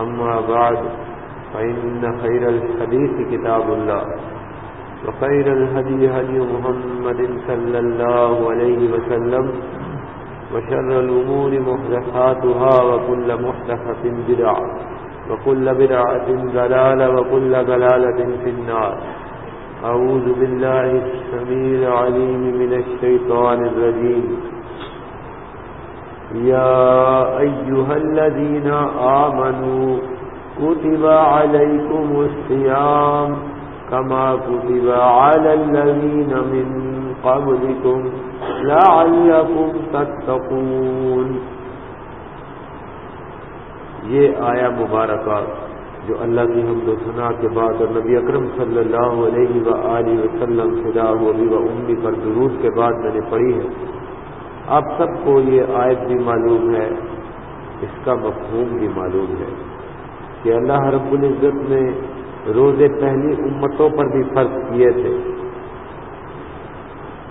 أما بعد، فإن خير الحديث كتاب الله، وخير الهدي هدي محمد صلى الله عليه وسلم، وشر الأمور محدثاتها، وكل محدثة بدعة، وكل بدعة ضلالة، وكل ضلالة في النار. أعوذ بالله السميع العليم من الشيطان الرجيم. يا أيها الذين آمنوا كتب عليكم الصيام كما كتب على الذين من قبلكم لعلكم تتقون۔ یہ آیا مبارکہ جو اللہ کی حمد و سنا کے بعد اور نبی اکرم صلی اللہ علیہ و وسلم خدا و امی پر درود کے بعد میں نے پڑھی ہے۔ آپ سب کو یہ آیت بھی معلوم ہے، اس کا مفہوم بھی معلوم ہے کہ اللہ رب العزت نے روزے پہلی امتوں پر بھی فرض کیے تھے،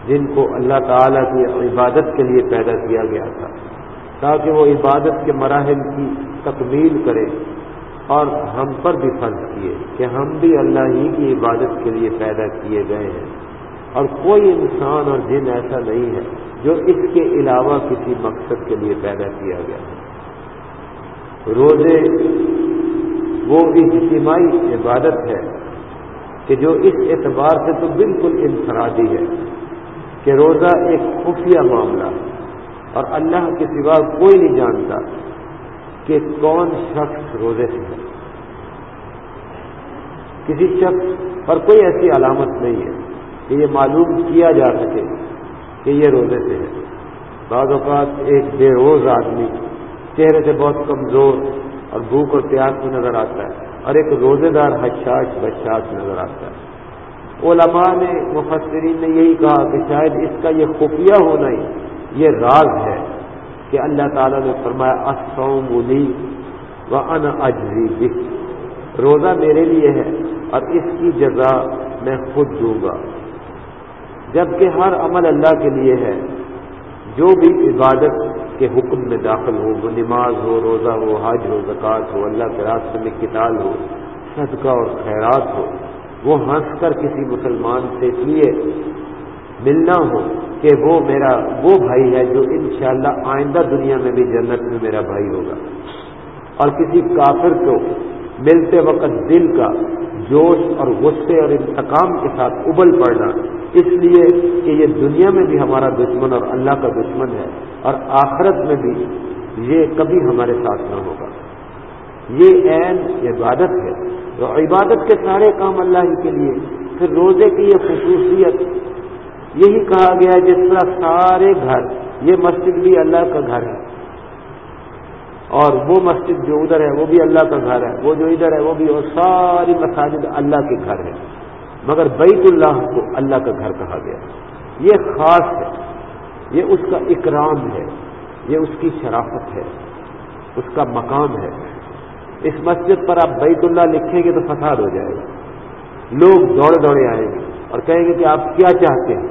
جن کو اللہ تعالی کی عبادت کے لیے پیدا کیا گیا تھا، تاکہ وہ عبادت کے مراحل کی تکمیل کرے اور ہم پر بھی فرض کیے کہ ہم بھی اللہ ہی کی عبادت کے لیے پیدا کیے گئے ہیں۔ اور کوئی انسان اور جن ایسا نہیں ہے۔ جو اس کے علاوہ کسی مقصد کے لیے پیدا کیا گیا۔ روزے وہ اجتماعی عبادت ہے کہ جو اس اعتبار سے تو بالکل انفرادی ہے کہ روزہ ایک خفیہ معاملہ اور اللہ کے سوا کوئی نہیں جانتا کہ کون شخص روزے سے ہے۔ کسی شخص پر کوئی ایسی علامت نہیں ہے کہ یہ معلوم کیا جا سکے۔ کہ یہ روزے سے ہے۔ بعض اوقات ایک بے روز آدمی چہرے سے بہت کمزور اور بھوک اور پیاس میں نظر آتا ہے اور ایک روزے دار حشاش بشاش نظر آتا ہے۔ علماء نے، مفسرین نے یہی کہا کہ شاید اس کا یہ خفیہ ہونا ہی یہ راز ہے کہ اللہ تعالیٰ نے فرمایا اسوم بولی و ان اجری روزہ میرے لیے ہے اور اس کی جزا میں خود دوں گا۔ جبکہ ہر عمل اللہ کے لیے ہے۔ جو بھی عبادت کے حکم میں داخل ہو، وہ نماز ہو، روزہ ہو، حج ہو، زکوٰۃ ہو، اللہ کے راستے میں کتاب ہو، صدقہ اور خیرات ہو، وہ ہنس کر کسی مسلمان سے اس لیے ملنا ہو کہ وہ میرا، وہ بھائی ہے جو انشاءاللہ آئندہ دنیا میں بھی جنت میں میرا بھائی ہوگا۔ اور کسی کافر کو ملتے وقت دل کا جوش اور غصے اور انتقام کے ساتھ ابل پڑنا۔ اس لیے کہ یہ دنیا میں بھی ہمارا دشمن اور اللہ کا دشمن ہے اور آخرت میں بھی یہ کبھی ہمارے ساتھ نہ ہوگا۔ یہ عین عبادت ہے۔ تو عبادت کے سارے کام اللہ ہی کے لیے، پھر روزے کی یہ خصوصیت۔ یہی کہا گیا ہے جس طرح سارے گھر، یہ مسجد بھی اللہ کا گھر ہے۔ اور وہ مسجد جو ادھر ہے وہ بھی اللہ کا گھر ہے، وہ جو ادھر ہے وہ بھی اور ساری مساجد اللہ کے گھر ہے مگر بیت اللہ کو اللہ کا گھر کہا گیا۔ یہ خاص ہے، یہ اس کا اکرام ہے، یہ اس کی شرافت ہے، اس کا مقام ہے۔ اس مسجد پر آپ بیت اللہ لکھیں گے تو فساد ہو جائے گا۔ لوگ دوڑے دوڑے آئیں گے اور کہیں گے کہ آپ کیا چاہتے ہیں؟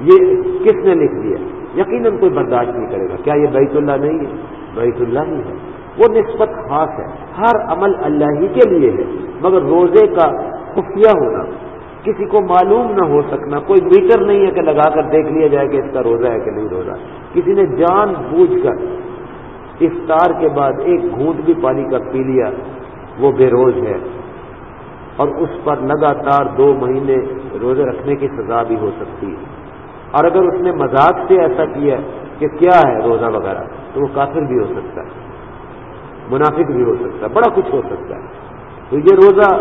یہ کس نے لکھ دیا؟ یقیناً کوئی برداشت نہیں کرے گا۔ کیا یہ بیت اللہ نہیں ہے؟ بیت اللہ ہی ہے۔ وہ نسبت خاص ہے۔ ہر عمل اللہ ہی کے لیے ہے۔ مگر روزے کا خفیہ ہونا، کسی کو معلوم نہ ہو سکنا، کوئی میٹر نہیں ہے کہ لگا کر دیکھ لیا جائے کہ اس کا روزہ ہے کہ نہیں روزہ۔ کسی نے جان بوجھ کر افطار کے بعد ایک گھونٹ بھی پانی کا پی لیا، وہ بے روز ہے۔ اور اس پر لگاتار دو مہینے روزے رکھنے کی سزا بھی ہو سکتی ہے۔ اور اگر اس نے مذاق سے ایسا کیا کہ کیا ہے روزہ وغیرہ، تو وہ کافر بھی ہو سکتا ہے، منافق بھی ہو سکتا ہے، بڑا کچھ ہو سکتا ہے۔ تو یہ روزہ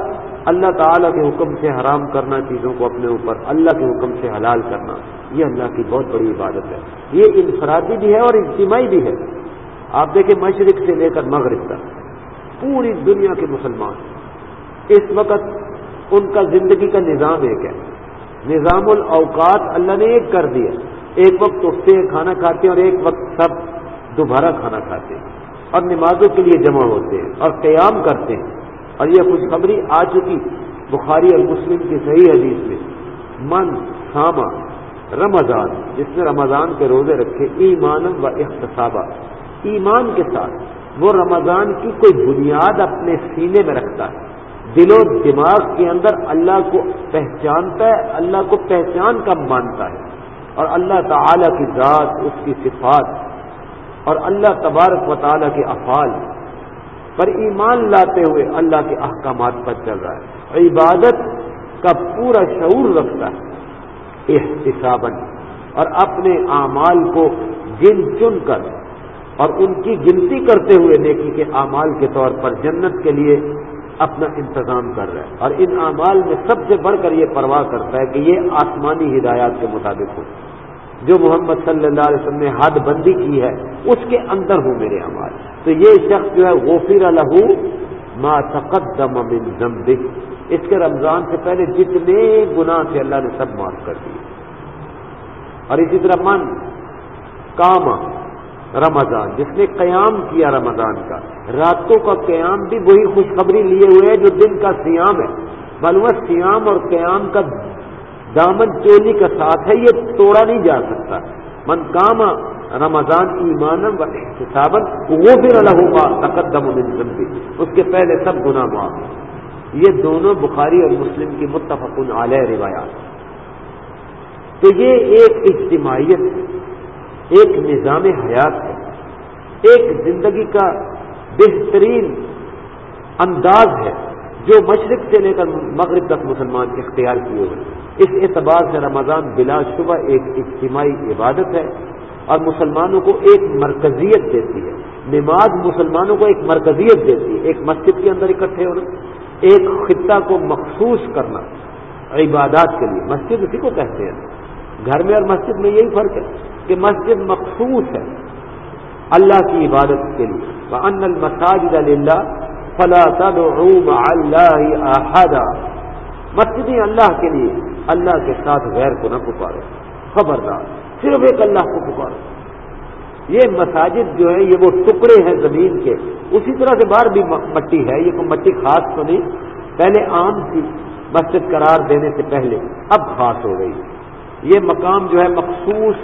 اللہ تعالیٰ کے حکم سے حرام کرنا، چیزوں کو اپنے اوپر اللہ کے حکم سے حلال کرنا، یہ اللہ کی بہت بڑی عبادت ہے۔ یہ انفرادی بھی ہے اور اجتماعی بھی ہے۔ آپ دیکھیں مشرق سے لے کر مغرب تک، پوری دنیا کے مسلمان۔ اس وقت ان کا زندگی کا نظام ایک ہے۔ نظام الاوقات اللہ نے ایک کر دیا۔ ایک وقت اٹھتے ہیں، کھانا کھاتے ہیں اور ایک وقت سب دوبارہ کھانا کھاتے ہیں۔ اور نمازوں کے لیے جمع ہوتے ہیں اور قیام کرتے ہیں۔ اور یہ خوشخبری آ چکی بخاری اور مسلم کی صحیح حدیث میں۔ من ساما رمضان، جس نے رمضان کے روزے رکھے ایمان و اختصابہ ایمان کے ساتھ وہ رمضان کی کوئی بنیاد اپنے سینے میں رکھتا ہے۔ دل و دماغ کے اندر اللہ کو پہچانتا ہے، اللہ کو پہچان کب مانتا ہے۔ اور اللہ تعالی کی ذات، اس کی صفات اور اللہ تبارک و تعالیٰ کے افعال پر ایمان لاتے ہوئے اللہ کے احکامات پر چل رہا ہے۔ عبادت کا پورا شعور رکھتا ہے۔ احتسابن اور اپنے اعمال کو گن چن کر اور ان کی گنتی کرتے ہوئے نیکی کے اعمال کے طور پر جنت کے لیے اپنا انتظام کر رہا ہے اور ان اعمال میں سب سے بڑھ کر یہ پرواہ کرتا ہے کہ یہ آسمانی ہدایات کے مطابق ہو۔ جو محمد صلی اللہ علیہ وسلم نے حد بندی کی ہے، اس کے اندر ہوں میرے اعمال۔ تو یہ شخص جو ہے غفیر الح ما تقدم من ذنبه اس کے رمضان سے پہلے جتنے گناہ تھے، اللہ نے سب معاف کر دیے۔ اور اسی طرح من، کاما، رمضان، جس نے قیام کیا رمضان کا راتوں کا قیام بھی وہی خوشخبری لیے ہوئے ہے جو دن کا سیام ہے۔ معلوم سیام اور قیام کا دامن چولی کا ساتھ ہے، یہ توڑا نہیں جا سکتا۔ من کام رمضان ایمان و حسابن وہ بھی اللہ ہوگا تقدم بھی اس کے پہلے سب گناہ معاف یہ دونوں بخاری اور مسلم کی متفق علیہ روایات تو یہ ایک اجتماعیت ہے، ایک نظام حیات ہے۔ ایک زندگی کا بہترین انداز ہے جو مشرق سے لے کر مغرب تک مسلمان اختیار کیے ہوئے اس اعتبار سے رمضان بلا شبہ ایک اجتماعی عبادت ہے اور مسلمانوں کو ایک مرکزیت دیتی ہے۔ نماز مسلمانوں کو ایک مرکزیت دیتی ہے۔ ایک مسجد کے اندر اکٹھے ہونا، ایک خطہ کو مخصوص کرنا عبادات کے لیے۔ مسجد اسی کو کہتے ہیں۔ گھر میں اور مسجد میں یہی فرق ہے کہ مسجد مخصوص ہے۔ اللہ کی عبادت کے لیے۔ ان المساجد فلا تدعوا مع اللہ احدا مسجدیں اللہ کے لیے، اللہ کے ساتھ غیر کو نہ پکارو۔ خبردار، صرف ایک اللہ کو پکارو۔ یہ مساجد جو ہے یہ وہ ٹکڑے ہیں زمین کے۔ اسی طرح سے باہر بھی مٹی ہے، یہ کوئی مٹی خاص تو نہیں۔ پہلے عام تھی مسجد قرار دینے سے پہلے، اب خاص ہو گئی۔ یہ مقام جو ہے، مخصوص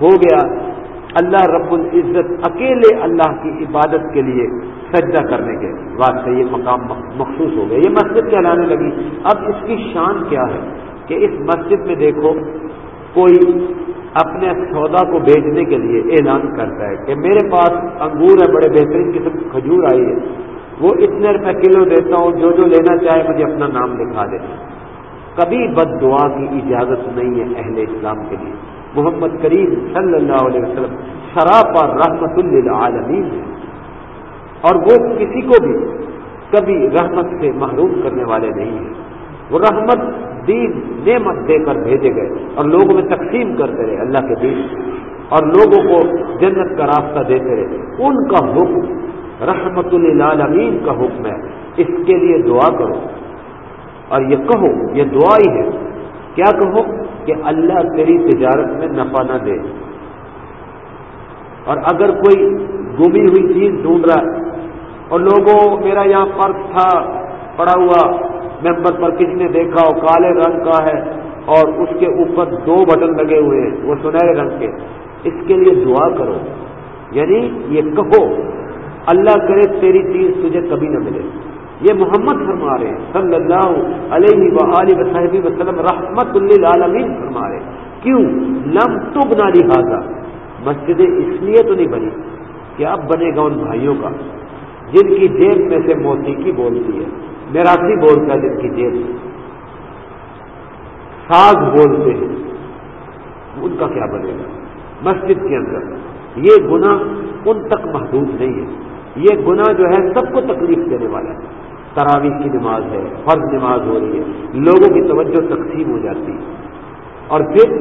ہو گیا۔ اللہ رب العزت اکیلے اللہ کی عبادت کے لیے سجدہ کرنے کے واسطے یہ مقام مخصوص ہو گیا۔ یہ مسجد کہلانے لگی۔ اب اس کی شان کیا ہے کہ اس مسجد میں دیکھو، کوئی اپنے سودا کو بیچنے کے لیے اعلان کرتا ہے کہ میرے پاس انگور ہے، بڑے بہترین قسم کھجور آئی ہے۔ وہ اتنے روپے کلو دیتا ہوں، جو جو لینا چاہے مجھے اپنا نام لکھا دے۔ کبھی بد دعا کی اجازت نہیں ہے اہل اسلام کے لیے۔ محمد کریم صلی اللہ علیہ وسلم شراپ رحمت للعالمین ہے۔ اور وہ کسی کو بھی کبھی رحمت سے محروم کرنے والے نہیں ہیں۔ وہ رحمت، دین، نعمت دے کر بھیجے گئے اور لوگوں میں تقسیم کرتے رہے اللہ کے دین اور لوگوں کو جنت کا راستہ دیتے رہے۔ ان کا حکم، رحمت للعالمین کا حکم ہے۔ اس کے لیے دعا کرو۔ اور یہ کہو، یہ دعا ہی ہے۔ کیا کہو؟ کہ اللہ تیری تجارت میں نفع نہ دے۔ اور اگر کوئی گمی ہوئی چیز ڈھونڈ رہا ہے اور لوگوں، میرا یہاں پرس تھا، پڑا ہوا، ممبر پر کسی نے دیکھا ہو، کالے رنگ کا ہے اور اس کے اوپر دو بٹن لگے ہوئے ہیں، وہ سنہرے رنگ کے۔ اس کے لیے دعا کرو۔ یعنی یہ کہو، اللہ کرے تیری چیز تجھے کبھی نہ ملے۔ یہ محمد فرما رہے ہیں، صلی اللہ علیہ و علیہ وسلم رحمت للعالمین فرما رہے ہیں۔ کیوں؟ لم تب نہ لہٰذا۔ مسجدیں اس لیے تو نہیں بنی کہ اب بنے گا ان بھائیوں کا، جن کی جیب میں سے موسیقی بولتی ہے میراسی بولتا ہے جن کی جیب میں۔ ساز بولتے ہیں، ان کا کیا بنے گا؟ مسجد کے اندر۔ یہ گنا ان تک محدود نہیں ہے۔ یہ گنا جو ہے سب کو تکلیف دینے والا ہے۔ تراویح کی نماز ہے، فرض نماز ہو رہی ہے، لوگوں کی توجہ تقسیم ہو جاتی ہے۔ اور پھر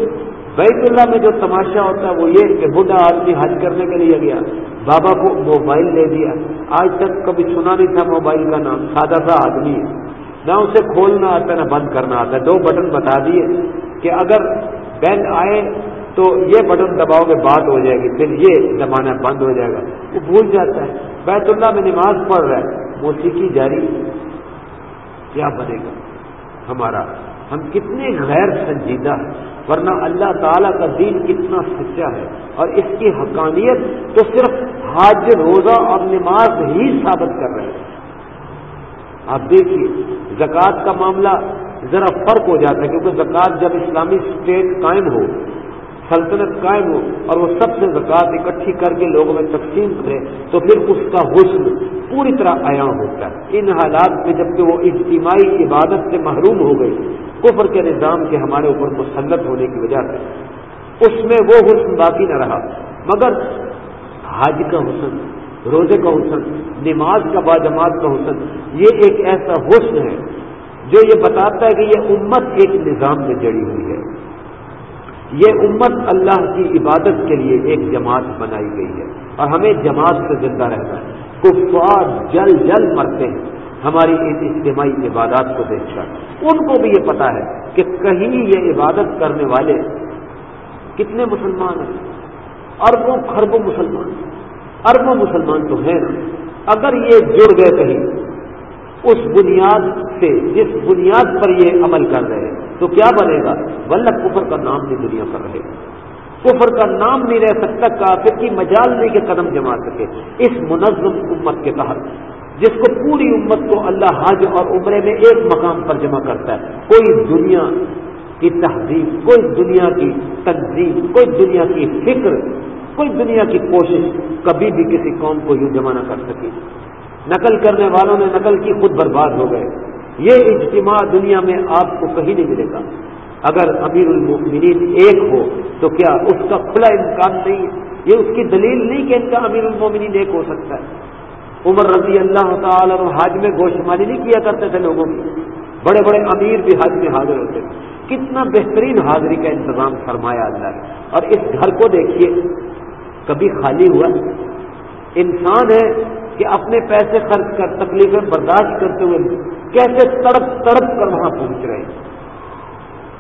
بیت اللہ میں جو تماشا ہوتا ہے، وہ یہ کہ بڈھا آدمی حج کرنے کے لیے گیا، بابا کو موبائل دے دیا۔ آج تک کبھی سنا نہیں تھا موبائل کا نام، سادہ سا آدمی ہے۔ نہ اسے کھولنا آتا ہے، نہ بند کرنا آتا ہے۔ دو بٹن بتا دیے کہ اگر بینک آئے تو یہ بٹن دباؤ گے، بات ہو جائے گی، پھر یہ دبانا بند ہو جائے گا۔ وہ بھول جاتا ہے۔ بیت اللہ میں نماز پڑھ رہا ہے۔ موسیقی جاری کیا بنے گا؟ ہمارا، ہم کتنے غیر سنجیدہ ہیں، ورنہ اللہ تعالیٰ کا دین کتنا سچا ہے، اور اس کی حقانیت تو صرف حاج روزہ اور نماز ہی ثابت کر رہے ہیں۔ آپ دیکھیے، زکوٰۃ کا معاملہ ذرا فرق ہو جاتا ہے، کیونکہ زکوٰۃ جب اسلامی اسٹیٹ قائم ہو سلطنت قائم ہو اور وہ سب سے زکوٰۃ اکٹھی کر کے لوگوں میں تقسیم کرے، تو پھر اس کا حسن پوری طرح عیاں ہوتا ہے۔ ان حالات میں جبکہ وہ اجتماعی عبادت سے محروم ہو گئی کفر کے نظام کے ہمارے اوپر مسلط ہونے کی وجہ سے، اس میں وہ حسن باقی نہ رہا۔ مگر حاج کا حسن، روزے کا حسن، نماز کا باجماعت کا حسن، یہ ایک ایسا حسن ہے جو یہ بتاتا ہے کہ یہ امت ایک نظام میں جڑی ہوئی ہے۔ یہ امت اللہ کی عبادت کے لیے ایک جماعت بنائی گئی ہے اور ہمیں جماعت سے زندہ رہنا ہے۔ کفار جل جل مرتے ہیں۔ ہماری ان اجتماعی عبادات کو دیکھ کر۔ ان کو بھی یہ پتا ہے کہ کہیں یہ عبادت کرنے والے کتنے مسلمان ہیں۔ اربوں خربوں مسلمان۔ اربوں مسلمان تو ہیں نا۔ اگر یہ جڑ گئے کہیں، اس بنیاد سے، جس بنیاد پر یہ عمل کر رہے ہیں تو کیا بنے گا؟ ولہ کفر کا نام نہیں دنیا پر رہے گا۔ کفر کا نام نہیں رہ سکتا، کافر کی مجال نہیں کے قدم جما سکے۔ اس منظم امت کے تحت، جس کو پوری امت کو اللہ حج اور عمرے میں ایک مقام پر جمع کرتا ہے۔ کوئی دنیا کی تہذیب، کوئی دنیا کی تنظیم، کوئی دنیا کی فکر، کوئی دنیا کی کوشش کبھی بھی کسی قوم کو یوں جمع نہ کر سکے نقل کرنے والوں نے نقل کی، خود برباد ہو گئے۔ یہ اجتماع دنیا میں آپ کو کہیں نہیں ملے گا۔ اگر امیر المؤمنین ایک ہو، تو کیا اس کا کھلا امکان نہیں؟ ہے یہ اس کی دلیل نہیں کہ ان کا امیر المومنین ایک ہو سکتا ہے۔ عمر رضی اللہ تعالی اور حاج میں گوشت نہیں کیا کرتے تھے لوگوں کی۔ بڑے بڑے امیر بھی حج میں حاضر ہوتے تھے۔ کتنا بہترین حاضری کا انتظام فرمایا اللہ نے۔ اور اس گھر کو دیکھیے، کبھی خالی ہوا۔ انسان ہے کہ اپنے پیسے خرچ کر تکلیفیں برداشت کرتے ہوئے کیسے تڑپ تڑپ کر وہاں پہنچ رہے ہیں؟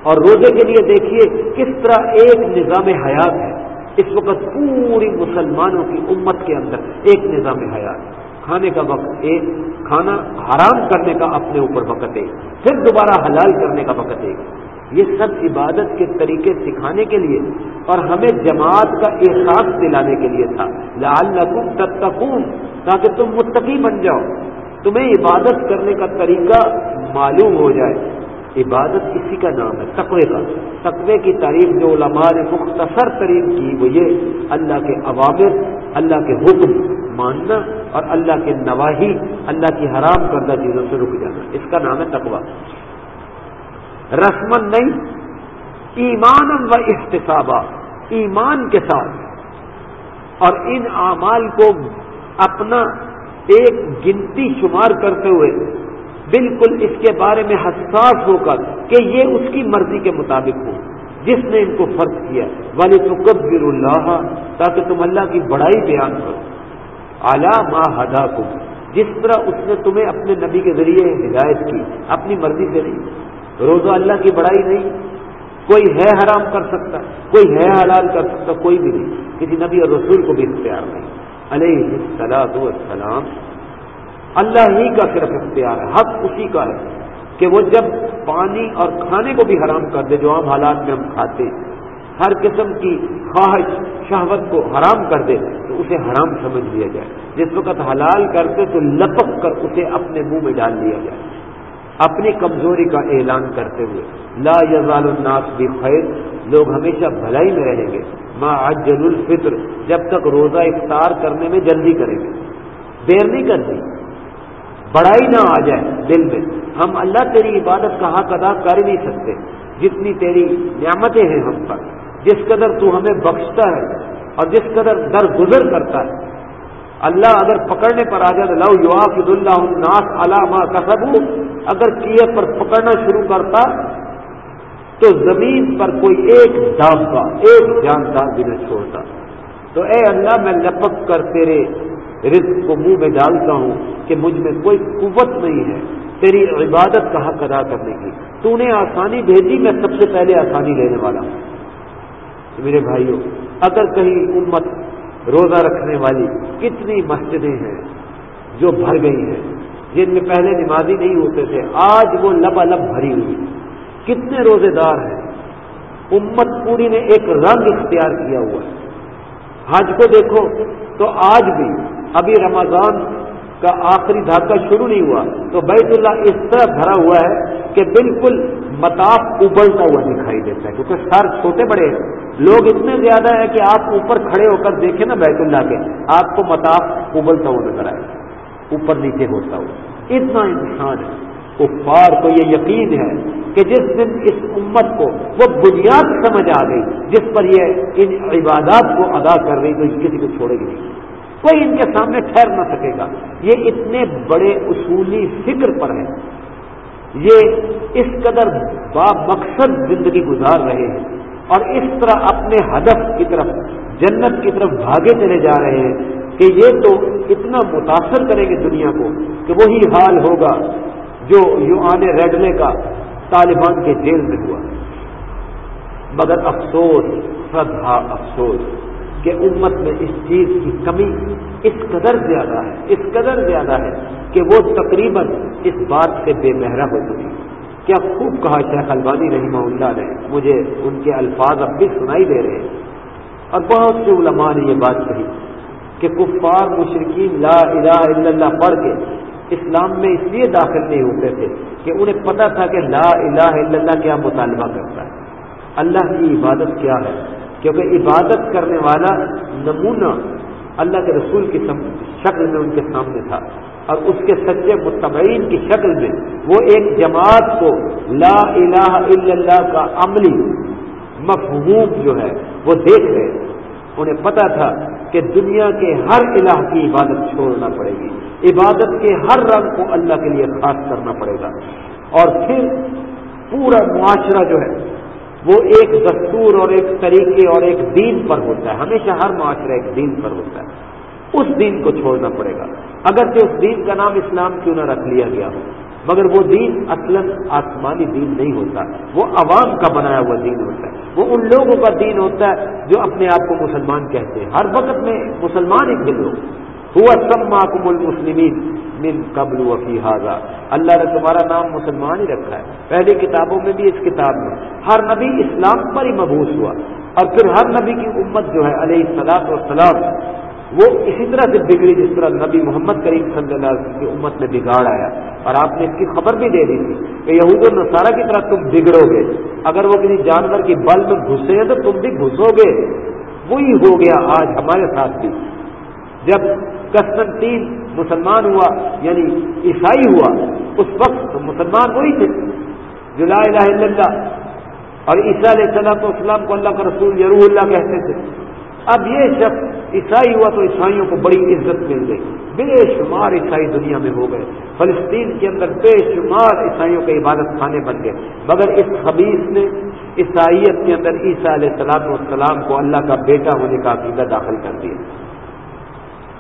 اور روزے کے لیے دیکھیے کس طرح ایک نظام حیات ہے۔ اس وقت پوری مسلمانوں کی امت کے اندر ایک نظام حیات کھانے کا وقت ایک، کھانا حرام کرنے کا اپنے اوپر وقت ایک، پھر دوبارہ حلال کرنے کا وقت ایک۔ یہ سب عبادت کے طریقے سکھانے کے لیے اور ہمیں جماعت کا احساس دلانے کے لیے تھا۔ لال تتقون، تاکہ تم متقی بن جاؤ۔ تمہیں عبادت کرنے کا طریقہ معلوم ہو جائے۔ عبادت اسی کا نام ہے، تقوی کا۔ تقوی کی تعریف جو علماء نے مختصر ترین کی، وہ یہ، اللہ کے عوامر، اللہ کے حکم ماننا اور اللہ کے نواحی اللہ کی حرام کردہ چیزوں سے رک جانا۔ اس کا نام ہے تقوی۔ رسمن نہیں ایمان و احتسابہ ایمان کے ساتھ۔ اور ان اعمال کو اپنا ایک گنتی شمار کرتے ہوئے بالکل اس کے بارے میں حساس ہو کر کہ یہ اس کی مرضی کے مطابق ہو، جس نے ان کو فرض کیا۔ والی تو کبر اللہ تاکہ تم اللہ کی بڑائی بیان کرو۔ اعلیٰ ما ہدا کو جس طرح اس نے تمہیں اپنے نبی کے ذریعے ہدایت کی، اپنی مرضی سے نہیں۔ روزہ اللہ کی بڑائی نہیں۔ کوئی ہے حرام کر سکتا، کوئی ہے حلال کر سکتا، کوئی بھی نہیں۔ کسی نبی اور رسول کو بھی اختیار نہیں۔ علیہ السلام السلام اللہ ہی کا صرف اختیار ہے، حق اسی کا ہے کہ وہ جب پانی اور کھانے کو بھی حرام کر دے، جو عام حالات میں ہم کھاتے ہر قسم کی خواہش، شہوت کو حرام کر دے، تو اسے حرام سمجھ لیا جائے۔ جس وقت حلال کرتے تو لپک کر اسے اپنے منہ میں ڈال لیا جائے۔ اپنی کمزوری کا اعلان کرتے ہوئے، لا یزال الناس بھی خیر، لوگ ہمیشہ بھلائی میں رہیں گے۔ ماں عجل الفطر، جب تک روزہ افطار کرنے میں جلدی کریں گے۔ دیر نہیں کرتی بڑائی نہ آ جائے دل میں۔ ہم اللہ تیری عبادت کا حق ادا کر ہی نہیں سکتے۔ جتنی تیری نعمتیں ہیں ہم پر، جس قدر تو ہمیں بخشتا ہے اور جس قدر در گزر کرتا ہے۔ اللہ اگر پکڑنے پر آ جائے لو یو آف اللہ ناس علامہ کسب اگر کیے پر پکڑنا شروع کرتا تو زمین پر کوئی ایک دابا ایک جاندار بھی نہ چھوڑتا۔ تو اے اللہ، میں لپک کر تیرے رزق کو منہ میں ڈالتا ہوں کہ مجھ میں کوئی قوت نہیں ہے، تیری عبادت کا حق ادا کرنے کی۔ تو نے آسانی بھیجی، میں سب سے پہلے آسانی لینے والا ہوں۔ میرے بھائیوں، اگر کہیں امت روزہ رکھنے والی کتنی مسجدیں ہیں جو بھر گئی ہیں، جن میں پہلے نمازی نہیں ہوتے تھے، آج وہ لب لب بھری ہوئی کتنے روزے دار ہیں۔ امت پوری نے ایک رنگ اختیار کیا ہوا ہے۔ حج کو دیکھو تو آج بھی ابھی رمضان کا آخری دھاگا شروع نہیں ہوا، تو بیت اللہ اس طرح بھرا ہوا ہے کہ بالکل متاف ابلتا ہوا دکھائی دیتا ہے، کیونکہ سر چھوٹے بڑے ہیں۔ لوگ اتنے زیادہ ہیں کہ آپ اوپر کھڑے ہو کر دیکھیں نا بیت اللہ کے، آپ کو متاف ابلتا ہوا نظر آئے، اوپر نیچے ہوتا ہوا اتنا انسان ہے۔ کفار کو یہ یقین ہے کہ جس دن اس امت کو وہ بنیاد سمجھ آ گئی، جس پر یہ ان عبادات کو ادا کر رہی، تو کسی کو چھوڑے گی نہیں۔ کوئی ان کے سامنے ٹھہر نہ سکے گا۔ یہ اتنے بڑے اصولی فکر پر ہے یہ اس قدر با مقصد زندگی گزار رہے ہیں۔ اور اس طرح اپنے ہدف کی طرف، جنت کی طرف بھاگے چلے جا رہے ہیں کہ یہ تو اتنا متاثر کریں گے دنیا کو کہ وہی حال ہوگا جو یو آنے ریڈنے کا طالبان کے جیل میں ہوا۔ مگر افسوس سدھا افسوس کہ امت میں اس چیز کی کمی اس قدر زیادہ ہے، اس قدر زیادہ ہے کہ وہ تقریباً اس بات سے بے مہرا ہو چکی۔ ہے کیا خوب کہا شیخ البانی رحمہ اللہ نے، مجھے ان کے الفاظ اب بھی سنائی دے رہے ہیں۔ اور بہت سے علماء نے یہ بات کہی کہ کفار مشرقین لا الہ الا اللہ پڑھ کے اسلام میں اس لیے داخل نہیں ہوتے تھے کہ انہیں پتا تھا کہ لا الہ الا اللہ کیا مطالبہ کرتا ہے۔ اللہ کی عبادت کیا ہے؟ کیونکہ عبادت کرنے والا نمونہ اللہ کے رسول کی شکل میں ان کے سامنے تھا۔ اور اس کے سچے متبعین کی شکل میں وہ ایک جماعت کو لا الہ الا اللہ کا عملی مفہوم جو ہے وہ دیکھ رہے انہیں پتا تھا کہ دنیا کے ہر الہ کی عبادت چھوڑنا پڑے گی۔ عبادت کے ہر رنگ کو اللہ کے لیے خاص کرنا پڑے گا۔ اور پھر پورا معاشرہ جو ہے وہ ایک دستور اور ایک طریقے اور ایک دین پر ہوتا ہے۔ ہمیشہ ہر معاشرہ ایک دین پر ہوتا ہے۔ اس دین کو چھوڑنا پڑے گا۔ اگر کہ اس دین کا نام اسلام کیوں نہ رکھ لیا گیا ہو، مگر وہ دین اصل آسمانی دین نہیں ہوتا۔ وہ عوام کا بنایا ہوا دین ہوتا ہے۔ وہ ان لوگوں کا دین ہوتا ہے جو اپنے آپ کو مسلمان کہتے ہیں۔ ہر وقت میں مسلمان ہی تھے لوگ۔ ہوا سب محکم المسلمین من قبل وفی حاضہ اللہ نے تمہارا نام مسلمان ہی رکھا ہے۔ پہلی کتابوں میں بھی اس کتاب میں۔ ہر نبی اسلام پر ہی مبوس ہوا۔ اور پھر ہر نبی کی امت جو ہے علیہ السلاط والسلام وہ اسی طرح سے بگڑی جس طرح نبی محمد کریم صلی اللہ علیہ وسلم کی امت میں بگاڑ آیا۔ اور آپ نے اس کی خبر بھی دے دی تھی کہ یہود النصارہ کی طرح تم بگڑو گے۔ اگر وہ کسی جانور کی بل میں گھسے ہیں تو تم بھی گھسو گے۔ وہی ہو گیا آج ہمارے ساتھ بھی۔ جب قسطنطین مسلمان ہوا یعنی عیسائی ہوا، اس وقت مسلمان وہی تھے۔ جو لا الہ الا اللہ اور عیسیٰ علیہ السلام اسلام کو اللہ کا رسول یروح اللہ کہتے تھے۔ اب یہ شخص عیسائی ہوا تو عیسائیوں کو بڑی عزت مل گئی۔ بے شمار عیسائی دنیا میں ہو گئے۔ فلسطین کے اندر بے شمار عیسائیوں کے عبادت خانے بن گئے۔ مگر اس خبیص نے عیسائیت کے اندر عیسیٰ علیہ السلام والسلام کو اللہ کا بیٹا ہونے کا عقیدہ داخل کر دیا۔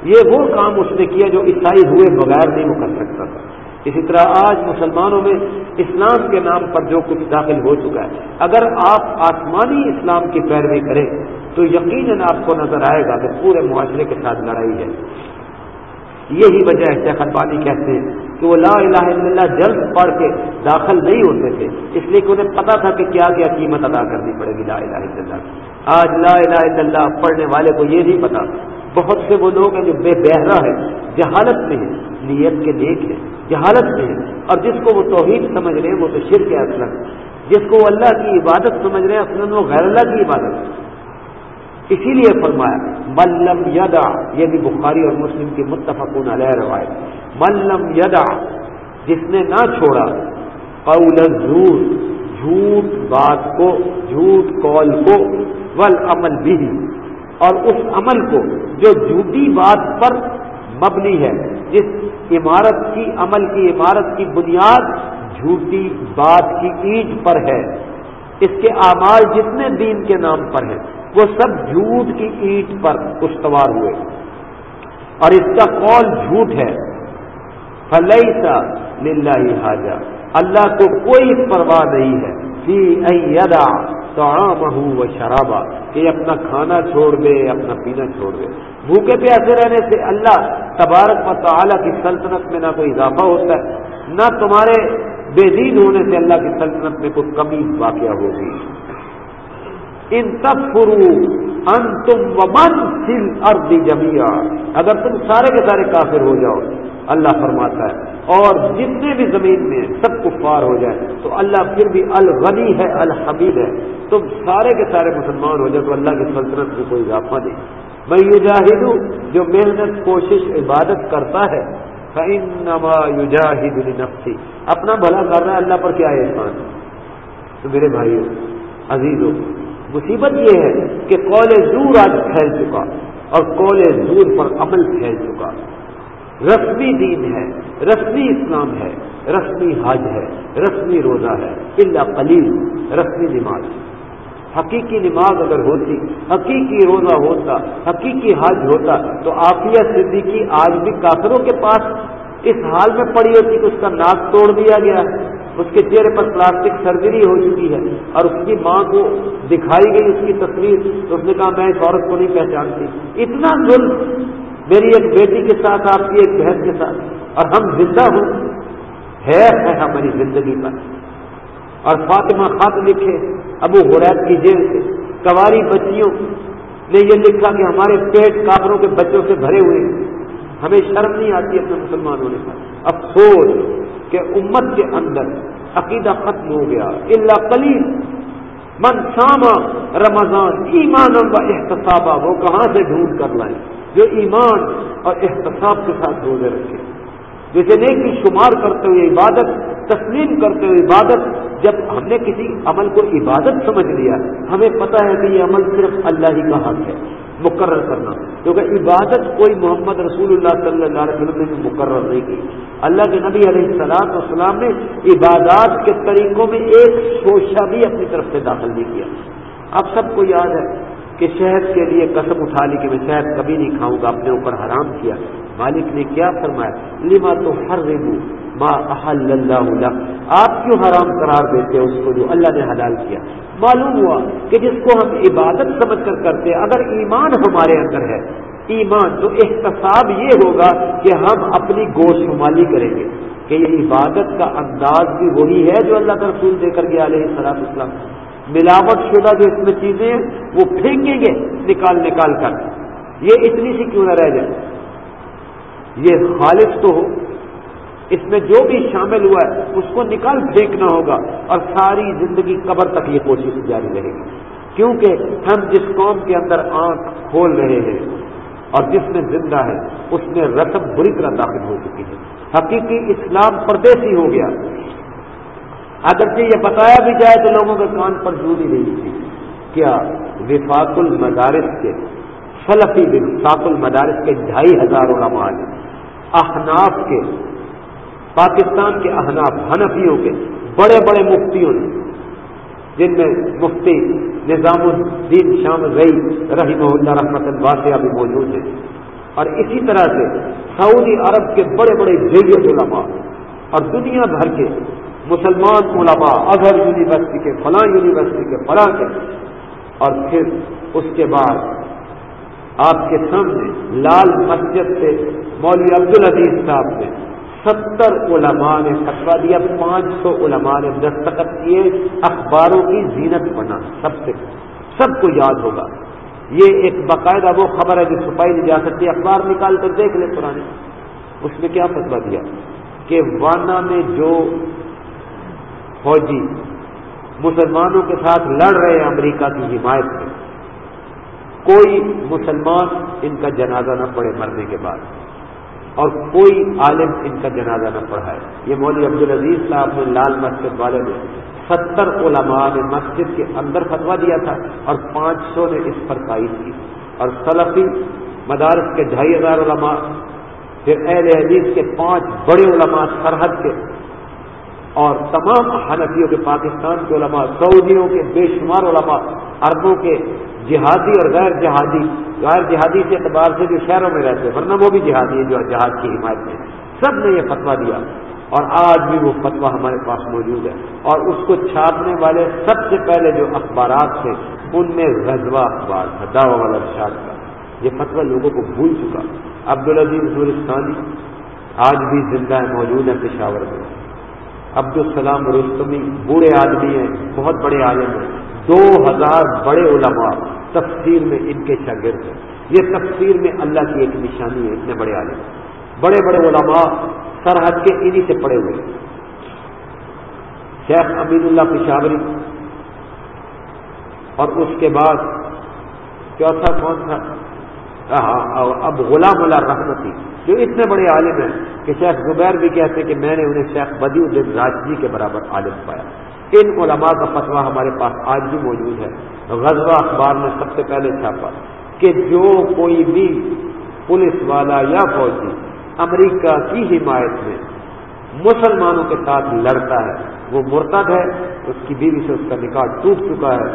یہ وہ کام اس نے کیا جو عیسائی ہوئے بغیر نہیں وہ کر سکتا تھا۔ اسی طرح آج مسلمانوں میں اسلام کے نام پر جو کچھ داخل ہو چکا ہے، اگر آپ آسمانی اسلام کی پیروی کریں تو یقیناً آپ کو نظر آئے گا کہ پورے معاشرے کے ساتھ لڑائی ہے۔ یہی وجہ ہے شیخ البانی کہتے ہیں کہ وہ لا الہ الا اللہ جلد پڑھ کے داخل نہیں ہوتے تھے، اس لیے کہ انہیں پتا تھا کہ کیا کیا قیمت ادا کرنی پڑے گی لا الہ الا اللہ۔ آج لا الہ الا اللہ پڑھنے والے کو یہ نہیں پتا، بہت سے وہ لوگ ہیں جو بے بہرا ہے جہالت میں ہے نیت کے نیک ہے جہالت میں ہے اور جس کو وہ توحید سمجھ رہے ہیں وہ تو شرک ہے اصل جس کو وہ اللہ کی عبادت سمجھ رہے ہیں اصل وہ غیر اللہ کی عبادت اسی لیے فرمایا ملم یدا یہ بھی بخاری اور مسلم کی متفقون علیہ روایت ملم یدا جس نے نہ چھوڑا، قول الزور، جھوٹ بات کو، جھوٹ کال کو، ول عمل بھی۔ اور اس عمل کو جو جھوٹی بات پر مبنی ہے جس عمارت کی عمل کی عمارت کی بنیاد جھوٹی بات کی اینٹ پر ہے۔ اس کے اعمال جتنے دین کے نام پر ہیں، وہ سب جھوٹ کی اینٹ پر استوار ہوئے۔ اور اس کا قول جھوٹ ہے۔ فلئی سا للہ حاجہ اللہ کو کوئی پرواہ نہیں ہے۔ کہ تو و شرابہ کہ اپنا کھانا چھوڑ دے، اپنا پینا چھوڑ دے۔ بھوکے پیاسے رہنے سے اللہ تبارک و تعالیٰ کی سلطنت میں نہ کوئی اضافہ ہوتا ہے، نہ تمہارے بے دین ہونے سے اللہ کی سلطنت میں کوئی کمی واقع ہوگی۔ ان تب فرو ان تم ومن سل اردی جمیا اگر تم سارے کے سارے کافر ہو جاؤ اللہ فرماتا ہے۔ اور جتنے بھی زمین میں سب کفار ہو جائے تو اللہ پھر بھی الغنی ہے، الحمید ہے۔ تم سارے کے سارے مسلمان ہو جائے تو اللہ کی سلطنت میں کوئی اضافہ نہیں۔ میں یوجاہد جو محنت، کوشش، عبادت کرتا ہے نما نفسی اپنا بھلا کر رہا ہے اللہ پر کیا احسان؟ تو میرے بھائیو، عزیزو، مصیبت یہ ہے کہ قول زور آج پھیل چکا اور قول زور پر عمل پھیل چکا۔ رسمی دین ہے، رسمی اسلام ہے، رسمی حج ہے، رسمی روزہ ہے اللہ قلیل، رسمی نماز حقیقی نماز اگر ہوتی، حقیقی روزہ ہوتا، حقیقی حج ہوتا، تو آفیہ صدیقی آج بھی کافروں کے پاس اس حال میں پڑی ہوتی کہ اس کا ناک توڑ دیا گیا، اس کے چہرے پر پلاسٹک سرجری ہو چکی ہے اور اس کی ماں کو دکھائی گئی اس کی تصویر، تو اس نے کہا میں اس عورت کو نہیں پہچانتی۔ اتنا ظلم میری ایک بیٹی کے ساتھ، آپ کی ایک بہن کے ساتھ۔ اور ہم زندہ ہوں۔ ہے ہماری زندگی پر۔ اور فاطمہ خط لکھے، ابو غریب کی جیل سے۔ کواری بچیوں نے یہ لکھا کہ ہمارے پیٹ کافروں کے بچوں سے بھرے ہوئے ہمیں شرم نہیں آتی اپنے مسلمان ہونے کا افسوس کہ امت کے اندر عقیدہ ختم ہو گیا۔ اللہ کلیل من ساما رمضان ایمان و احتسابہ وہ کہاں سے ڈھونڈ کر لائیں جو ایمان اور احتساب کے ساتھ روزے رکھے۔ جیسے نیک شمار کرتے ہوئے عبادت، تسلیم کرتے ہوئے عبادت، جب ہم نے کسی عمل کو عبادت سمجھ لیا، ہمیں پتا ہے کہ یہ عمل صرف اللہ ہی کا حق ہے، مقرر کرنا۔ کیونکہ عبادت کوئی محمد رسول اللہ صلی اللہ علیہ وسلم نے مقرر نہیں کی۔ اللہ کے نبی علیہ السلام والسلام نے عبادات کے طریقوں میں ایک شوشہ بھی اپنی طرف سے داخل نہیں کیا۔ اب سب کو یاد ہے کہ شہد کے لیے قسم اٹھا لی کہ میں شہد کبھی نہیں کھاؤں گا، اپنے اوپر حرام کیا۔ مالک نے کیا فرمایا؟ لما تو ہر ریبو ماں اللہ آپ کیوں حرام قرار دیتے ہیں اس کو جو اللہ نے حلال کیا؟ معلوم ہوا کہ جس کو ہم عبادت سمجھ کر کرتے اگر ایمان ہمارے اندر ہے، ایمان تو احتساب یہ ہوگا کہ ہم اپنی گوشت شمالی کریں گے۔ کہ یہ عبادت کا انداز بھی وہی ہے جو اللہ کا رسول دے کر گیا علیہ السلام اسلام ملاوٹ شدہ جو اس میں چیزیں ہیں، وہ پھینکیں گے، نکال نکال کر۔ یہ اتنی سی کیوں نہ رہ جائے؟ یہ خالص تو ہو۔ اس میں جو بھی شامل ہوا ہے، اس کو نکال پھینکنا ہوگا اور ساری زندگی قبر تک یہ کوشش جاری رہے گی۔ کیونکہ ہم جس قوم کے اندر آنکھ کھول رہے ہیں اور جس میں زندہ ہے، اس میں رسم بری طرح داخل ہو چکی ہے۔ حقیقی اسلام پردیسی ہو گیا۔ اگرچہ یہ بتایا بھی جائے تو لوگوں کے کان پر جوڑی نہیں تھی۔ کیا وفاق المدارس کے سلفی وفاق المدارس کے ڈھائی ہزار علماء احناف کے، پاکستان کے احناف، حنفیوں کے بڑے بڑے مفتیوں نے، جن میں مفتی نظام الدین شام رئی رحمہ اللہ رحمت الواسعہ بھی موجود ہیں۔ اور اسی طرح سے سعودی عرب کے بڑے بڑے بھیجت علماء اور دنیا بھر کے مسلمان علماء اظہر یونیورسٹی کے، فلاں یونیورسٹی کے، فلاں کے۔ اور پھر اس کے بعد آپ کے سامنے لال مسجد سے مولوی عبد العزیز صاحب نے ستر علماء نے فتوا دیا، پانچ سو علماء نے دستخط کیے، اخباروں کی زینت بنا، سب سے۔ سب کو یاد ہوگا۔ یہ ایک باقاعدہ وہ خبر ہے جو چھپائی نہیں جا سکتی، اخبار نکال کر دیکھ لیں پرانے اس میں کیا فتوا دیا؟ کہ وانا میں جو فوجی مسلمانوں کے ساتھ لڑ رہے ہیں امریکہ کی حمایت میں کوئی مسلمان ان کا جنازہ نہ پڑے مرنے کے بعد، اور کوئی عالم ان کا جنازہ نہ پڑھائے۔ یہ مولوی عبدالعزیز صاحب نے لال مسجد والے نے ستر علماء نے مسجد کے اندر فتوا دیا تھا اور پانچ سو نے اس پر تائید کی۔ اور سلفی مدارس کے ڈھائی ہزار علماء، پھر اہل حدیث کے پانچ بڑے علماء سرحد کے اور تمام حنفیوں کے پاکستان کے علماء، سعودیوں کے بے شمار علماء، عربوں کے جہادی اور غیر جہادی غیر جہادی کے اعتبار سے جو شہروں میں رہتے ہیں، ورنہ وہ بھی جہادی ہے جو جہاد کی حمایت میں سب نے یہ فتویٰ دیا اور آج بھی وہ فتویٰ ہمارے پاس موجود ہے۔ اور اس کو چھاپنے والے سب سے پہلے جو اخبارات تھے، ان میں غزوہ اخبار تھا، دعوی والا ارشاد کا۔ یہ فتویٰ لوگوں کو بھول چکا۔ عبدالعزیز نورستانی آج بھی زندہ موجود ہے، پشاور میں۔ عبد السلام رستمی بوڑھے آدمی ہیں، بہت بڑے عالم ہیں۔ دو ہزار بڑے علماء تفسیر میں ان کے شاگرد ہیں۔ یہ تفسیر میں اللہ کی ایک نشانی ہے، اتنے بڑے عالم۔ بڑے بڑے علماء سرحد کے انہی سے پڑے ہوئے شیخ امین اللہ پشاوری اور اس کے بعد چوتھا کون تھا؟ اب غلام اللہ رحمتی، جو اتنے بڑے عالم ہیں کہ شیخ زبیر بھی کہتے ہیں کہ میں نے انہیں شیخ بدی الدین راجی کے برابر عالم پایا۔ ان علماء کا فتویٰ ہمارے پاس آج بھی موجود ہے۔ غزوہ اخبار نے سب سے پہلے چھاپا کہ جو کوئی بھی پولیس والا یا فوجی امریکہ کی حمایت میں مسلمانوں کے ساتھ لڑتا ہے، وہ مرتد ہے، اس کی بیوی سے اس کا نکاح ٹوٹ چکا ہے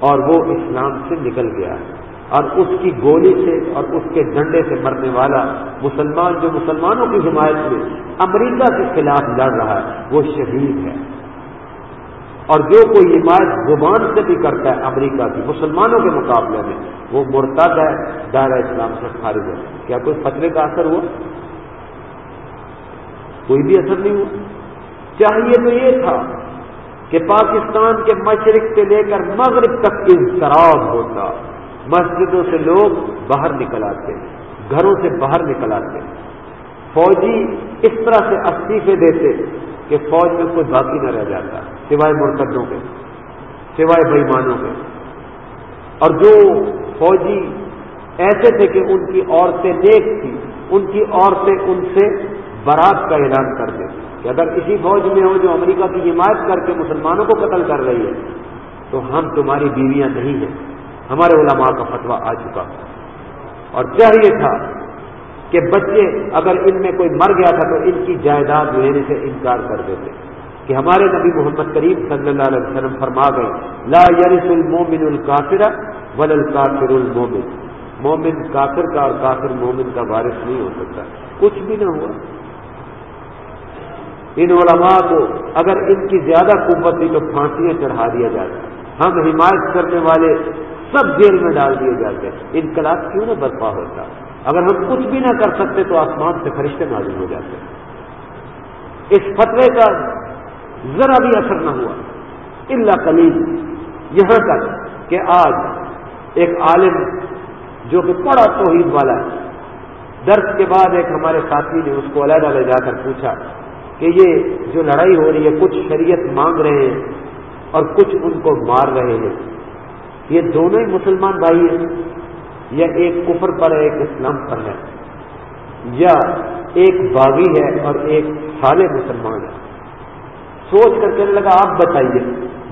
اور وہ اسلام سے نکل گیا ہے۔ اور اس کی گولی سے اور اس کے ڈنڈے سے مرنے والا مسلمان جو مسلمانوں کی حمایت میں امریکہ کے خلاف لڑ رہا ہے، وہ شہید ہے۔ اور جو کوئی حمایت زبان سے بھی کرتا ہے امریکہ کی، مسلمانوں کے مقابلے میں، وہ مرتد ہے، دائرہ اسلام سے خارج ہے۔ کیا کوئی فتوے کا اثر ہوا؟ کوئی بھی اثر نہیں ہوا۔ چاہیے تو یہ تھا کہ پاکستان کے مشرق سے لے کر مغرب تک انتراب ہوتا۔ مسجدوں سے لوگ باہر نکل آتے گھروں سے باہر نکل آتے فوجی اس طرح سے استعفے دیتے کہ فوج میں کوئی باقی نہ رہ جاتا، سوائے مرتدوں کے، سوائے بےمانوں کے۔ اور جو فوجی ایسے تھے کہ ان کی عورتیں نیک تھی ان کی عورتیں ان سے برات کا اعلان کر دیں۔ کہ اگر کسی فوج میں ہو جو امریکہ کی حمایت کر کے مسلمانوں کو قتل کر رہی ہے، تو ہم تمہاری بیویاں نہیں ہیں۔ ہمارے علماء کا فتویٰ آ چکا اور چاہیے تھا کہ بچے اگر ان میں کوئی مر گیا تھا تو ان کی جائیداد لینے سے انکار کر دیتے۔ کہ ہمارے نبی محمد کریم صلی اللہ علیہ وسلم فرما گئے، لا یرس المومن الکافر ول الکافر المومن مومن کافر کا اور کافر مومن کا وارث نہیں ہو سکتا۔ کچھ بھی نہ ہوا۔ ان علماء کو اگر ان کی زیادہ قوت تھی تو پھانسیاں چڑھا دیا جاتا ہم حمایت کرنے والے سب جیل میں ڈال دیے جاتے انقلاب کیوں نہ برپا ہوتا؟ اگر ہم کچھ بھی نہ کر سکتے تو آسمان سے فرشتے نازل ہو جاتے اس فتوے کا ذرا بھی اثر نہ ہوا۔ اللہ کلیل یہاں تک کہ آج ایک عالم جو کہ بڑا توحید والا ہے درد کے بعد ایک ہمارے ساتھی نے اس کو علیحدہ لے جا کر پوچھا کہ یہ جو لڑائی ہو رہی ہے، کچھ شریعت مانگ رہے ہیں اور کچھ ان کو مار رہے ہیں۔ یہ دونوں ہی مسلمان بھائی ہیں، یا ایک کفر پر ہے، ایک اسلام پر ہے، یا ایک باغی ہے اور ایک سالے مسلمان ہے۔ سوچ کر کہنے لگا، آپ بتائیے،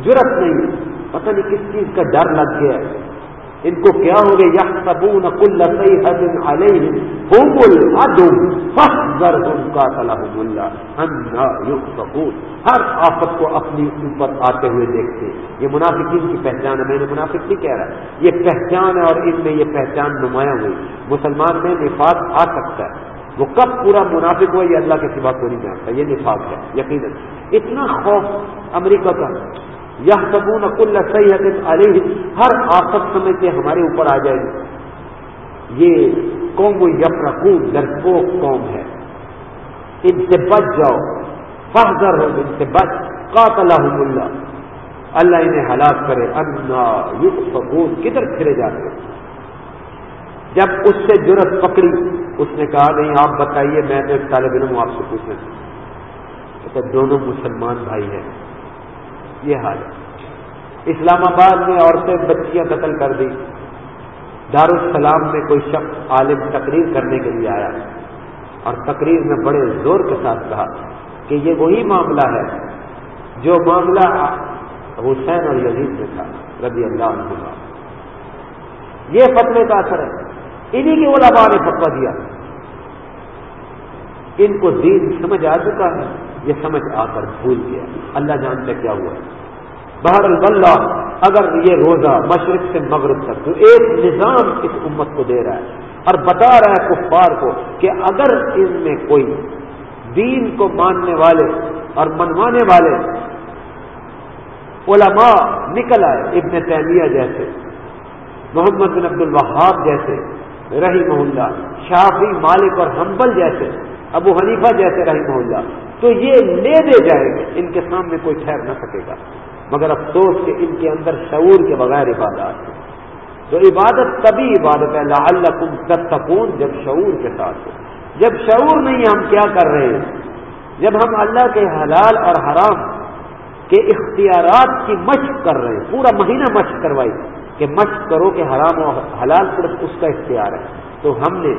ضرورت نہیں پتہ نہیں کس چیز کا ڈر لگ گیا ہے۔ ان کو کیا ہو گیا یا سبون کل علیہ ہر آفت کو اپنی اوپر آتے ہوئے دیکھتے یہ منافقین کی پہچان ہے، میں نے منافق نہیں کہہ رہا۔ یہ پہچان ہے اور ان میں یہ پہچان نمایاں ہوئی۔ مسلمان میں نفاق آ سکتا ہے۔ وہ کب پورا منافق ہوا یہ اللہ کے سوا کو نہیں جانتا۔ یہ نفاق ہے، یقیناً۔ اتنا خوف امریکہ کا۔ یہ سبون کل سید علیہ، ہر آفت سمے سے ہمارے اوپر آ جائے گی۔ یہ قوم و یفرقون، درپوک قوم ہے۔ ان سے بچ جاؤ فہدر ہو ان سے بچ قاتل اللہ۔ اللہ انہیں ہلاک کرے۔ انا یق سکون کدھر پھرے جاتے جب اس سے جرت پکڑی، اس نے کہا، نہیں، آپ بتائیے، میں تو طالب علم ہوں، آپ سے پوچھنا تو دونوں مسلمان بھائی ہیں۔ یہ حال ہے۔ اسلام آباد میں عورتیں بچیاں قتل کر دی۔ دارالسلام میں کوئی شخص عالم تقریر کرنے کے لیے آیا۔ اور تقریر میں بڑے زور کے ساتھ کہا کہ یہ وہی معاملہ ہے جو معاملہ حسین اور یزید میں تھا، رضی اللہ عنہ یہ فتوے کا اثر ہے۔ انہی کے علماء نے فتوا دیا۔ ان کو دین سمجھ آ چکا ہے، یہ سمجھ آ کر بھول گیا۔ اللہ جانتا کیا ہوا بہر اللہ اگر یہ روزہ مشرق سے مغرب تک تو ایک نظام اس امت کو دے رہا ہے اور بتا رہا ہے کفار کو کہ اگر ان میں کوئی دین کو ماننے والے اور منوانے والے علماء نکل آئے، ابن تیمیہ جیسے، محمد بن عبد الوہاب جیسے رہی محلہ شافی مالک اور حنبل جیسے ابو حنیفہ جیسے رہی محلہ تو یہ لے دے جائے گا ان کے سامنے کوئی ٹھہر نہ سکے گا۔ مگر افسوس کہ ان کے اندر شعور کے بغیر عبادات ہے تو عبادت تبھی عبادت ہے اللہ تتقون، جب شعور کے ساتھ ہو۔ جب شعور نہیں ہم کیا کر رہے ہیں؟ جب ہم اللہ کے حلال اور حرام کے اختیارات کی مشق کر رہے ہیں، پورا مہینہ مشق کروائی، کہ مشق کرو کہ حرام و حلال صرف اس کا اختیار ہے۔ تو ہم نے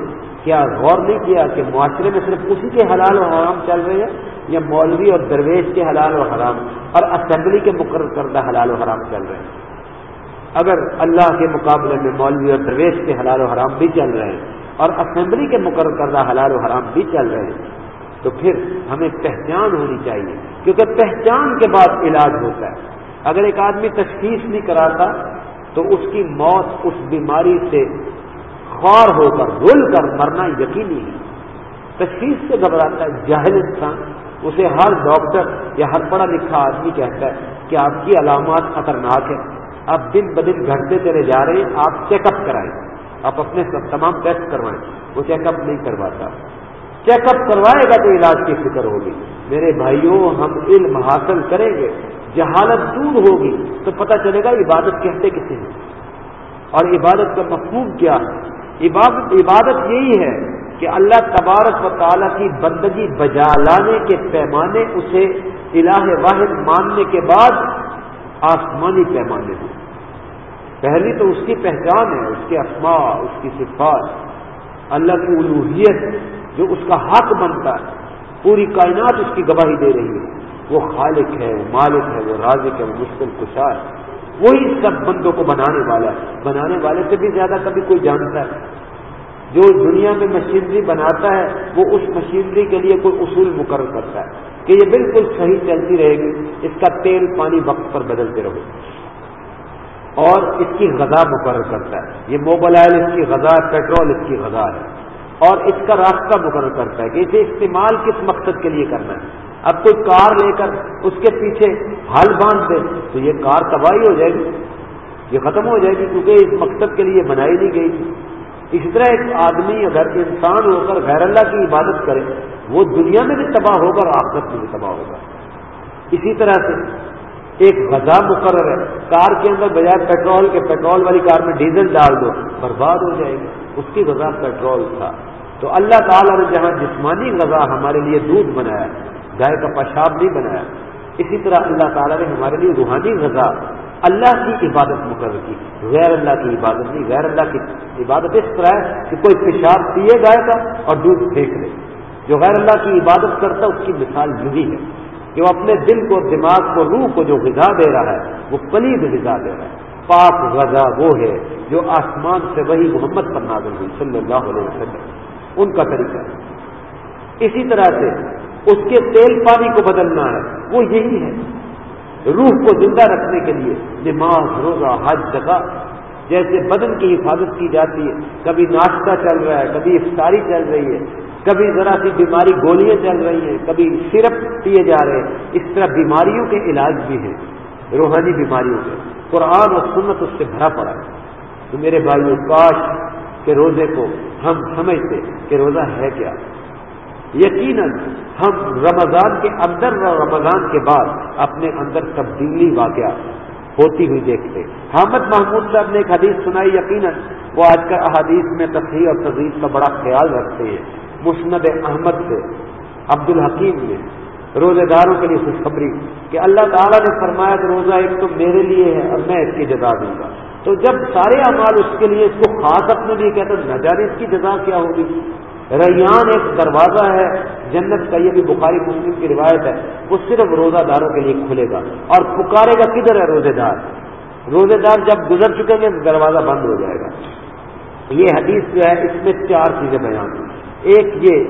کیا غور نہیں کیا کہ معاشرے میں صرف اسی کے حلال و حرام چل رہے ہیں یا مولوی اور درویش کے حلال و حرام اور اسمبلی کے مقرر کردہ حلال و حرام چل رہے ہیں۔ اگر اللہ کے مقابلے میں مولوی اور درویش کے حلال و حرام بھی چل رہے ہیں اور اسمبلی کے مقرر کردہ حلال و حرام بھی چل رہے ہیں، تو پھر ہمیں پہچان ہونی چاہیے۔ کیونکہ پہچان کے بعد علاج ہوتا ہے۔ اگر ایک آدمی تشخیص نہیں کراتا تو اس کی موت اس بیماری سے خوار ہو کر رول کر مرنا یقینی ہے۔ تشخیص سے گھبراتا ہے، جاہل انسان۔ اسے ہر ڈاکٹر یا ہر پڑھا لکھا آدمی کہتا ہے کہ آپ کی علامات خطرناک ہے آپ دن بدن گھٹتے چلے جا رہے ہیں، آپ چیک اپ کرائیں۔ آپ اپنے تمام ٹیسٹ کروائیں۔ وہ چیک اپ نہیں کرواتا۔ چیک اپ کروائے گا تو علاج کی فکر ہوگی۔ میرے بھائیوں، ہم علم حاصل کریں گے۔ جہالت دور ہوگی تو پتہ چلے گا عبادت کہتے کسی ہیں۔ اور عبادت کا مفہوم کیا ہے؟ عبادت عبادت یہی ہے کہ اللہ تبارک و تعالیٰ کی بندگی بجا لانے کے پیمانے اسے الہ واحد ماننے کے بعد آسمانی پیمانے ہوں۔ پہلی تو اس کی پہچان ہے، اس کے اسماء، اس کی صفات۔ اللہ کی الوحیت جو اس کا حق بنتا ہے، پوری کائنات اس کی گواہی دے رہی ہے۔ وہ خالق ہے وہ مالک ہے، وہ رازق ہے، وہ مشکل کشار ہے۔ وہی سب بندوں کو بنانے والا ہے۔ بنانے والے سے بھی زیادہ کبھی کوئی جانتا ہے۔ جو دنیا میں مشینری بناتا ہے، وہ اس مشینری کے لیے کوئی اصول مقرر کرتا ہے کہ یہ بالکل صحیح چلتی رہے گی۔ اس کا تیل پانی وقت پر بدلتے رہو۔ اور اس کی غذا مقرر کرتا ہے۔ یہ موبائل، اس کی غذا، پیٹرول، اس کی غذا ہے۔ اور اس کا راستہ مقرر کرتا ہے کہ اسے استعمال کس مقصد کے لیے کرنا ہے۔ اب کوئی کار لے کر اس کے پیچھے ہل باندھ دے تو یہ کار تباہی ہو جائے گی۔ یہ ختم ہو جائے گی کیونکہ اس مقصد کے لیے بنائی نہیں گئی۔ اسی طرح ایک آدمی اگر انسان ہو کر غیر اللہ کی عبادت کرے، وہ دنیا میں بھی تباہ ہوگا اور آخرت میں بھی تباہ ہوگا۔ اسی طرح سے ایک غذا مقرر ہے۔ کار کے اندر بجائے پیٹرول کے، پیٹرول والی کار میں ڈیزل ڈال دو، برباد ہو جائے گی۔ اس کی غذا پیٹرول تھا۔ تو اللہ تعالیٰ نے جہاں جسمانی غذا ہمارے لیے دودھ بنایا گائے کا پیشاب نہیں بنایا۔ اسی طرح اللہ تعالیٰ نے ہمارے لیے روحانی غذا اللہ کی عبادت مقرر کی۔ غیر اللہ کی عبادت نہیں، غیر اللہ کی عبادت اس طرح ہے کہ کوئی پیشاب پیے گائے کا اور دودھ پھینک لے۔ جو غیر اللہ کی عبادت کرتا اس کی مثال یہی ہے کہ وہ اپنے دل کو، دماغ کو، روح کو جو غذا دے رہا ہے، وہ کلید غذا دے رہا ہے۔ پاک غذا وہ ہے جو آسمان سے وہی محمد پر نازل ہوئی، صلی اللہ علیہ وسلم۔ ان کا طریقہ ہے۔ اسی طرح سے اس کے تیل پانی کو بدلنا ہے۔ وہ یہی ہے۔ روح کو زندہ رکھنے کے لیے نماز، روزہ، حج جگہ جیسے بدن کی حفاظت کی جاتی ہے۔ کبھی ناشتہ چل رہا ہے، کبھی افطاری چل رہی ہے۔ کبھی ذرا سی بیماری گولیاں چل رہی ہیں، کبھی سرپ پیے جا رہے ہیں۔ اس طرح بیماریوں کے علاج بھی ہیں، روحانی بیماریوں کے۔ قرآن اور سنت اس سے بھرا پڑا ہے۔ تو میرے بھائیوں، کاش کہ روزے کو ہم سمجھتے کہ روزہ ہے کیا؟ یقیناً ہم رمضان کے اندر رمضان کے بعد اپنے اندر تبدیلی واقعہ ہوتی ہوئی دیکھتے حامد محمود صاحب نے ایک حدیث سنائی، یقیناً وہ آج کل احادیث میں تفریح اور تجویز کا بڑا خیال رکھتے ہیں۔ مسند احمد سے عبد الحکیم نے روزے داروں کے لیے خوشخبری کہ اللہ تعالیٰ نے فرمایا کہ روزہ ایک تو میرے لیے ہے اور میں اس کی جزا دوں گا۔ تو جب سارے اعمال اس کے لیے، اس کو خاص اپنے لیے کہتے نہ جانے اس کی جزا کیا ہوگی۔ ریان ایک دروازہ ہے، جنت کا یہ بھی بخاری مسلم کی روایت ہے، وہ صرف روزہ داروں کے لیے کھلے گا۔ اور پکارے گا کدھر ہے روزے دار؟ روزے دار جب گزر چکیں گے تو دروازہ بند ہو جائے گا۔ یہ حدیث جو ہے، اس میں چار چیزیں بیان ایک یہ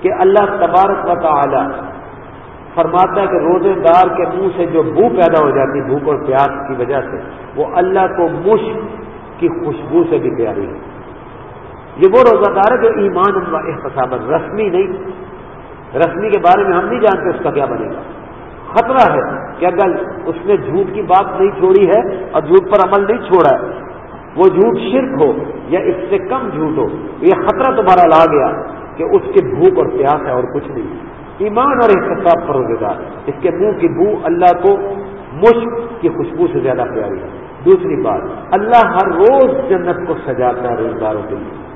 کہ اللہ تبارک و تعالی فرماتا ہے کہ روزے دار کے منہ سے جو بو پیدا ہو جاتی، بھوک اور پیاس کی وجہ سے، وہ اللہ کو مشک کی خوشبو سے بھی پیاری ہے۔ یہ وہ روزہ دار ہے جو ایمان اللہ احتساب رسمی نہیں، رسمی کے بارے میں ہم نہیں جانتے اس کا کیا بنے گا۔ خطرہ ہے کہ اگر اس نے جھوٹ کی بات نہیں چھوڑی ہے اور جھوٹ پر عمل نہیں چھوڑا ہے، وہ جھوٹ شرک ہو یا اس سے کم جھوٹ ہو یہ خطرہ تمہارا لا گیا کہ اس کے بھوک اور پیاس ہے اور کچھ نہیں۔ ایمان اور احتساب پر روزگار۔ اس کے منہ کی بو اللہ کو مشک کی خوشبو سے زیادہ پیاری ہے۔ دوسری بات، اللہ ہر روز جنت کو سجاتا ہے روزگاروں کے لیے۔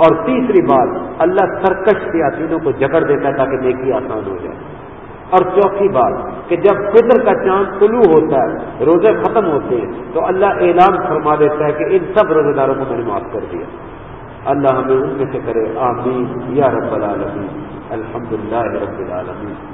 اور تیسری بات، اللہ سرکش کے کو جکڑ دیتا ہے تاکہ نیکی آسان ہو جائے۔ اور چوتھی بات، کہ جب فطر کا چاند طلوع ہوتا ہے، روزے ختم ہوتے ہیں، تو اللہ اعلان فرما دیتا ہے کہ ان سب روزے داروں کو میں نے معاف کر دیا۔ اللہ ہمیں ان میں سے کرے، آمین۔ یا رب العالمین۔ الحمد للہ رب العالمین۔